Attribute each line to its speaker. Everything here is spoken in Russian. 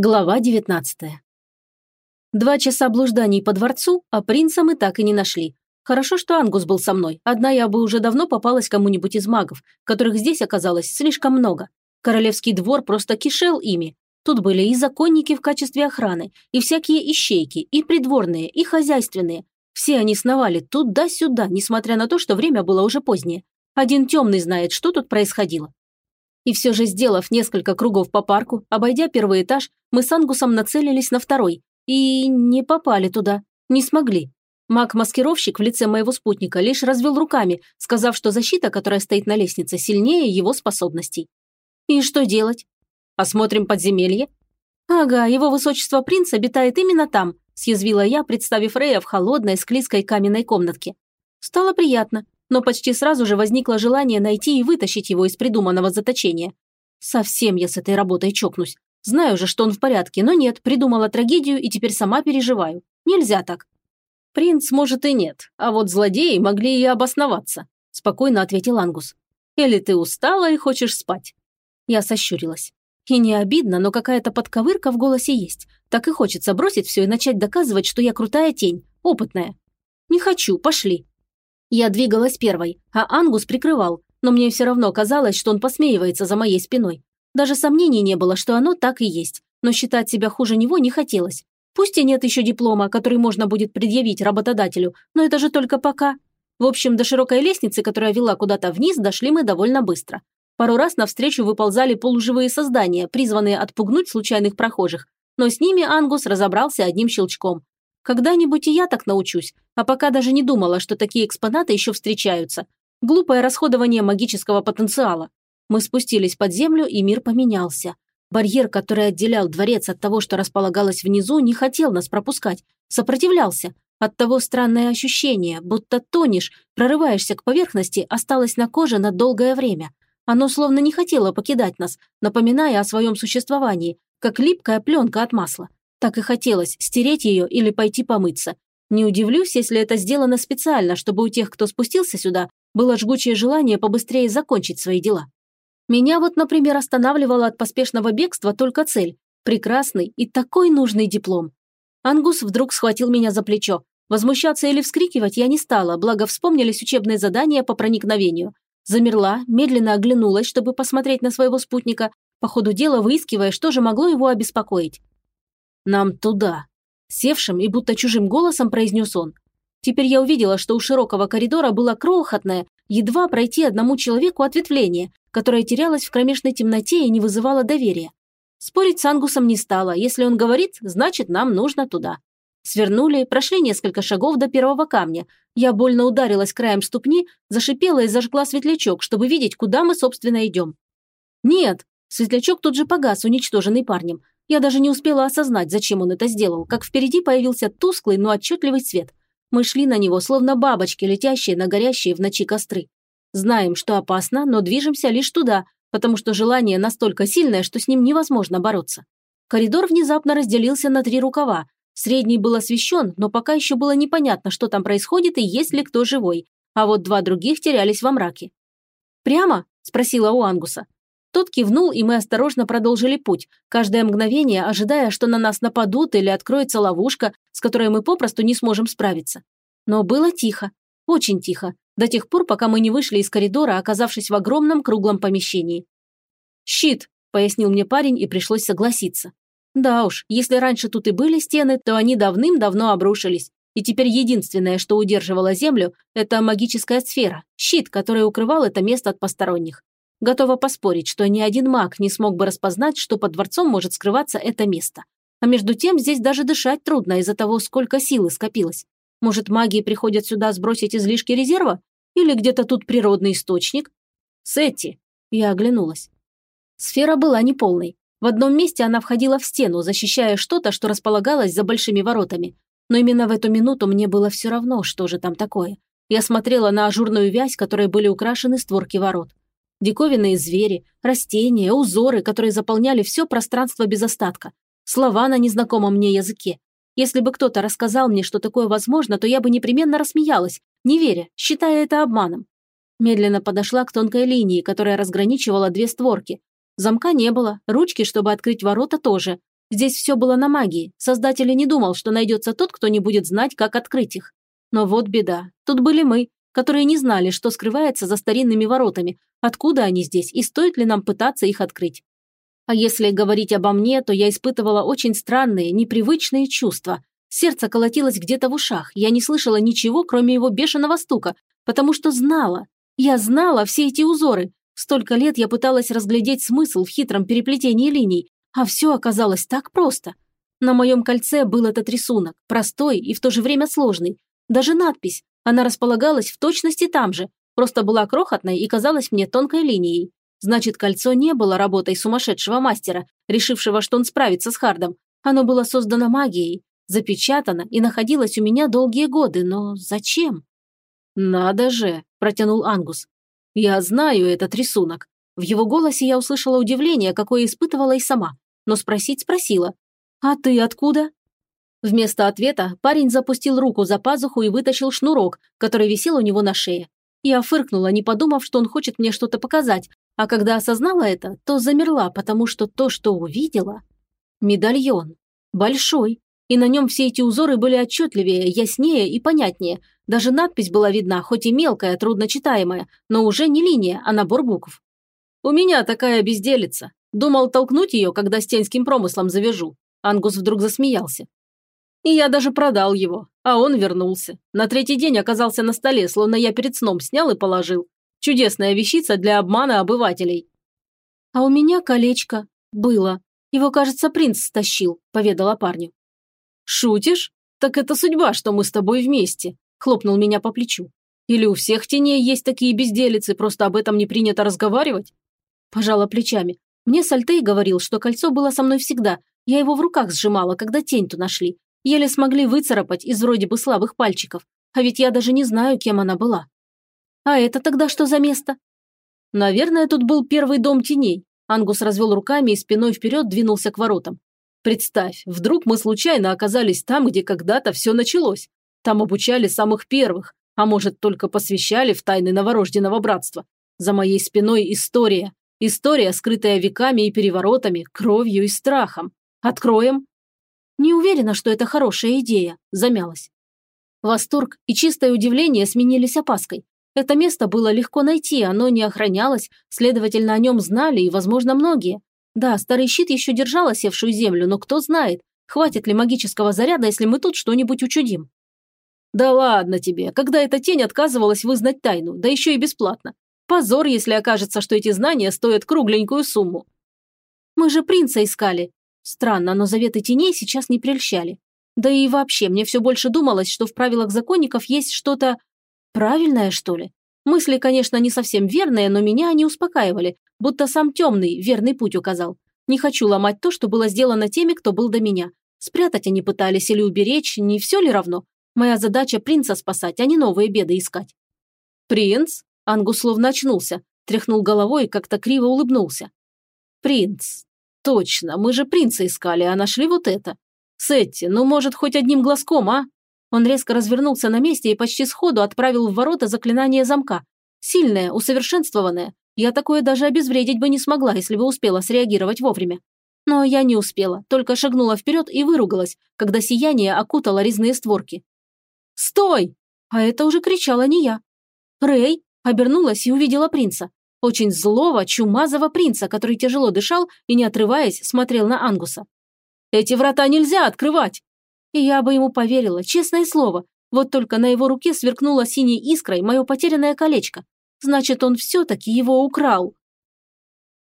Speaker 1: Глава 19 Два часа блужданий по дворцу, а принца мы так и не нашли. Хорошо, что Ангус был со мной, одна я бы уже давно попалась кому-нибудь из магов, которых здесь оказалось слишком много. Королевский двор просто кишел ими. Тут были и законники в качестве охраны, и всякие ищейки, и придворные, и хозяйственные. Все они сновали туда-сюда, несмотря на то, что время было уже позднее. Один темный знает, что тут происходило. И все же, сделав несколько кругов по парку, обойдя первый этаж, мы с Ангусом нацелились на второй. И не попали туда. Не смогли. Маг-маскировщик в лице моего спутника лишь развел руками, сказав, что защита, которая стоит на лестнице, сильнее его способностей. И что делать? Осмотрим подземелье? Ага, его высочество принц обитает именно там, съязвила я, представив Рея в холодной, склизкой каменной комнатке. Стало приятно но почти сразу же возникло желание найти и вытащить его из придуманного заточения. Совсем я с этой работой чокнусь. Знаю же, что он в порядке, но нет, придумала трагедию и теперь сама переживаю. Нельзя так. Принц, может, и нет, а вот злодеи могли и обосноваться, спокойно ответил Ангус. Или ты устала и хочешь спать? Я сощурилась. И не обидно, но какая-то подковырка в голосе есть. Так и хочется бросить все и начать доказывать, что я крутая тень, опытная. Не хочу, пошли. Я двигалась первой, а Ангус прикрывал, но мне все равно казалось, что он посмеивается за моей спиной. Даже сомнений не было, что оно так и есть, но считать себя хуже него не хотелось. Пусть и нет еще диплома, который можно будет предъявить работодателю, но это же только пока. В общем, до широкой лестницы, которая вела куда-то вниз, дошли мы довольно быстро. Пару раз навстречу выползали полуживые создания, призванные отпугнуть случайных прохожих, но с ними Ангус разобрался одним щелчком. Когда-нибудь и я так научусь, а пока даже не думала, что такие экспонаты еще встречаются. Глупое расходование магического потенциала. Мы спустились под землю, и мир поменялся. Барьер, который отделял дворец от того, что располагалось внизу, не хотел нас пропускать. Сопротивлялся. От того странное ощущение, будто тонешь, прорываешься к поверхности, осталось на коже на долгое время. Оно словно не хотело покидать нас, напоминая о своем существовании, как липкая пленка от масла. Так и хотелось стереть ее или пойти помыться. Не удивлюсь, если это сделано специально, чтобы у тех, кто спустился сюда, было жгучее желание побыстрее закончить свои дела. Меня вот, например, останавливала от поспешного бегства только цель – прекрасный и такой нужный диплом. Ангус вдруг схватил меня за плечо. Возмущаться или вскрикивать я не стала, благо вспомнились учебные задания по проникновению. Замерла, медленно оглянулась, чтобы посмотреть на своего спутника, по ходу дела выискивая, что же могло его обеспокоить. «Нам туда!» Севшим и будто чужим голосом произнес он. Теперь я увидела, что у широкого коридора было крохотное, едва пройти одному человеку ответвление, которое терялось в кромешной темноте и не вызывало доверия. Спорить с Ангусом не стало. Если он говорит, значит, нам нужно туда. Свернули, прошли несколько шагов до первого камня. Я больно ударилась краем ступни, зашипела и зажгла светлячок, чтобы видеть, куда мы, собственно, идем. Нет, светлячок тут же погас, уничтоженный парнем. Я даже не успела осознать, зачем он это сделал, как впереди появился тусклый, но отчетливый свет. Мы шли на него, словно бабочки, летящие на горящие в ночи костры. Знаем, что опасно, но движемся лишь туда, потому что желание настолько сильное, что с ним невозможно бороться. Коридор внезапно разделился на три рукава. Средний был освещен, но пока еще было непонятно, что там происходит и есть ли кто живой, а вот два других терялись во мраке. «Прямо?» – спросила у Ангуса. Тот кивнул, и мы осторожно продолжили путь, каждое мгновение ожидая, что на нас нападут или откроется ловушка, с которой мы попросту не сможем справиться. Но было тихо, очень тихо, до тех пор, пока мы не вышли из коридора, оказавшись в огромном круглом помещении. «Щит», – пояснил мне парень, и пришлось согласиться. Да уж, если раньше тут и были стены, то они давным-давно обрушились, и теперь единственное, что удерживало землю, это магическая сфера, щит, который укрывал это место от посторонних. Готова поспорить, что ни один маг не смог бы распознать, что под дворцом может скрываться это место. А между тем здесь даже дышать трудно из-за того, сколько силы скопилось. Может, маги приходят сюда сбросить излишки резерва? Или где-то тут природный источник? Сетти. Я оглянулась. Сфера была неполной. В одном месте она входила в стену, защищая что-то, что располагалось за большими воротами. Но именно в эту минуту мне было все равно, что же там такое. Я смотрела на ажурную вязь, которой были украшены створки ворот диковинные звери, растения, узоры, которые заполняли все пространство без остатка, слова на незнакомом мне языке. Если бы кто-то рассказал мне, что такое возможно, то я бы непременно рассмеялась, не веря, считая это обманом. Медленно подошла к тонкой линии, которая разграничивала две створки. Замка не было, ручки, чтобы открыть ворота, тоже. Здесь все было на магии. Создатель не думал, что найдется тот, кто не будет знать, как открыть их. Но вот беда. Тут были мы, которые не знали, что скрывается за старинными воротами, откуда они здесь и стоит ли нам пытаться их открыть. А если говорить обо мне, то я испытывала очень странные, непривычные чувства. Сердце колотилось где-то в ушах, я не слышала ничего, кроме его бешеного стука, потому что знала. Я знала все эти узоры. Столько лет я пыталась разглядеть смысл в хитром переплетении линий, а все оказалось так просто. На моем кольце был этот рисунок, простой и в то же время сложный. Даже надпись, она располагалась в точности там же, просто была крохотной и казалась мне тонкой линией. Значит, кольцо не было работой сумасшедшего мастера, решившего, что он справится с Хардом. Оно было создано магией, запечатано и находилось у меня долгие годы, но зачем? «Надо же!» – протянул Ангус. «Я знаю этот рисунок». В его голосе я услышала удивление, какое испытывала и сама, но спросить спросила. «А ты откуда?» Вместо ответа парень запустил руку за пазуху и вытащил шнурок, который висел у него на шее. Я фыркнула, не подумав, что он хочет мне что-то показать, а когда осознала это, то замерла, потому что то, что увидела... Медальон. Большой. И на нем все эти узоры были отчетливее, яснее и понятнее. Даже надпись была видна, хоть и мелкая, трудночитаемая, но уже не линия, а набор букв. «У меня такая безделица. Думал толкнуть ее, когда стенским промыслом завяжу». Ангус вдруг засмеялся. И я даже продал его, а он вернулся. На третий день оказался на столе, словно я перед сном снял и положил. Чудесная вещица для обмана обывателей. А у меня колечко. Было. Его, кажется, принц стащил, поведала парню. Шутишь? Так это судьба, что мы с тобой вместе. Хлопнул меня по плечу. Или у всех теней есть такие безделицы, просто об этом не принято разговаривать? Пожала плечами. Мне Сальтей говорил, что кольцо было со мной всегда. Я его в руках сжимала, когда тень ту нашли. Еле смогли выцарапать из вроде бы слабых пальчиков. А ведь я даже не знаю, кем она была. А это тогда что за место? Наверное, тут был первый дом теней. Ангус развел руками и спиной вперед двинулся к воротам. Представь, вдруг мы случайно оказались там, где когда-то все началось. Там обучали самых первых, а может, только посвящали в тайны новорожденного братства. За моей спиной история. История, скрытая веками и переворотами, кровью и страхом. Откроем не уверена, что это хорошая идея, замялась. Восторг и чистое удивление сменились опаской. Это место было легко найти, оно не охранялось, следовательно, о нем знали и, возможно, многие. Да, старый щит еще держал осевшую землю, но кто знает, хватит ли магического заряда, если мы тут что-нибудь учудим. Да ладно тебе, когда эта тень отказывалась вызнать тайну, да еще и бесплатно. Позор, если окажется, что эти знания стоят кругленькую сумму. Мы же принца искали, Странно, но заветы теней сейчас не прельщали. Да и вообще, мне все больше думалось, что в правилах законников есть что-то... правильное, что ли? Мысли, конечно, не совсем верные, но меня они успокаивали, будто сам темный верный путь указал. Не хочу ломать то, что было сделано теми, кто был до меня. Спрятать они пытались или уберечь, не все ли равно? Моя задача принца спасать, а не новые беды искать. «Принц?» Ангус словно очнулся, тряхнул головой и как-то криво улыбнулся. «Принц, Точно, мы же принца искали, а нашли вот это. Сетти, ну, может, хоть одним глазком, а? Он резко развернулся на месте и почти сходу отправил в ворота заклинание замка. Сильное, усовершенствованное. Я такое даже обезвредить бы не смогла, если бы успела среагировать вовремя. Но я не успела, только шагнула вперед и выругалась, когда сияние окутало резные створки. «Стой!» А это уже кричала не я. Рэй обернулась и увидела принца. Очень злого, чумазого принца, который тяжело дышал и, не отрываясь, смотрел на Ангуса. «Эти врата нельзя открывать!» И я бы ему поверила, честное слово. Вот только на его руке сверкнуло синей искрой мое потерянное колечко. Значит, он все-таки его украл.